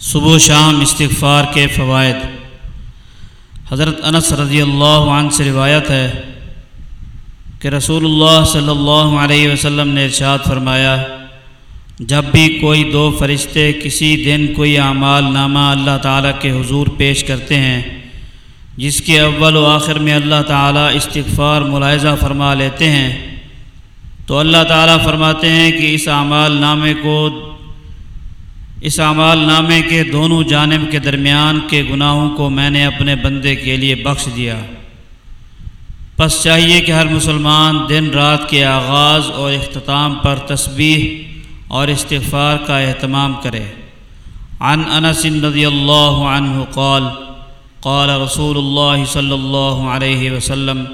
صبح و شام استغفار کے فوائد۔ حضرت انس رضی اللہ عنہ سے روایت ہے کہ رسول اللہ صلی اللہ علیہ وسلم نے ارشاد فرمایا، جب بھی کوئی دو فرشتے کسی دن کوئی اعمال نامہ اللہ تعالیٰ کے حضور پیش کرتے ہیں، جس کے اول و آخر میں اللہ تعالیٰ استغفار ملاحظہ فرما لیتے ہیں، تو اللہ تعالیٰ فرماتے ہیں کہ اس اعمال نامے کو اس اعمال نامے کے دونوں جانب کے درمیان کے گناہوں کو میں نے اپنے بندے کے لیے بخش دیا۔ پس چاہیے کہ ہر مسلمان دن رات کے آغاز اور اختتام پر تسبیح اور استغفار کا اہتمام کرے۔ عن انس رضی اللہ عنہ قال قال رسول اللہ صلی اللہ علیہ وسلم،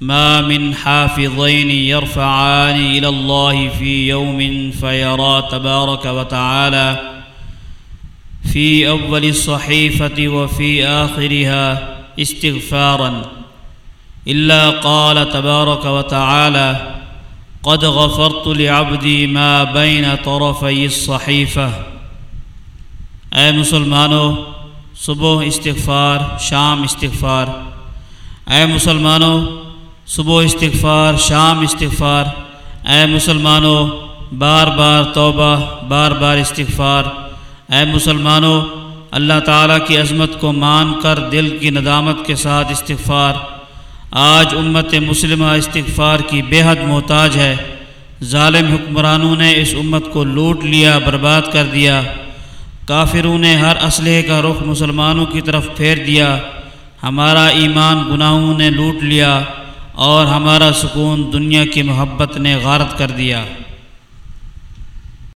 ما من حافظين يرفعان إلى الله في يوم فيرى تبارك وتعالى في أول الصحيفة وفي آخرها استغفارا. إلا قال تبارك وتعالى قد غفرت لعبدي ما بين طرفي الصحيفة. اے مسلمانوں صبح استغفار شام استغفار. اے مسلمانوں صبح استغفار شام استغفار. اے مسلمانوں بار بار توبہ بار بار استغفار. اے مسلمانوں اللہ تعالیٰ کی عظمت کو مان کر دل کی ندامت کے ساتھ استغفار۔ آج امت مسلمہ استغفار کی بے حد محتاج ہے۔ ظالم حکمرانوں نے اس امت کو لوٹ لیا، برباد کر دیا۔ کافروں نے ہر اسلحے کا رخ مسلمانوں کی طرف پھیر دیا۔ ہمارا ایمان گناہوں نے لوٹ لیا اور ہمارا سکون دنیا کی محبت نے غارت کر دیا۔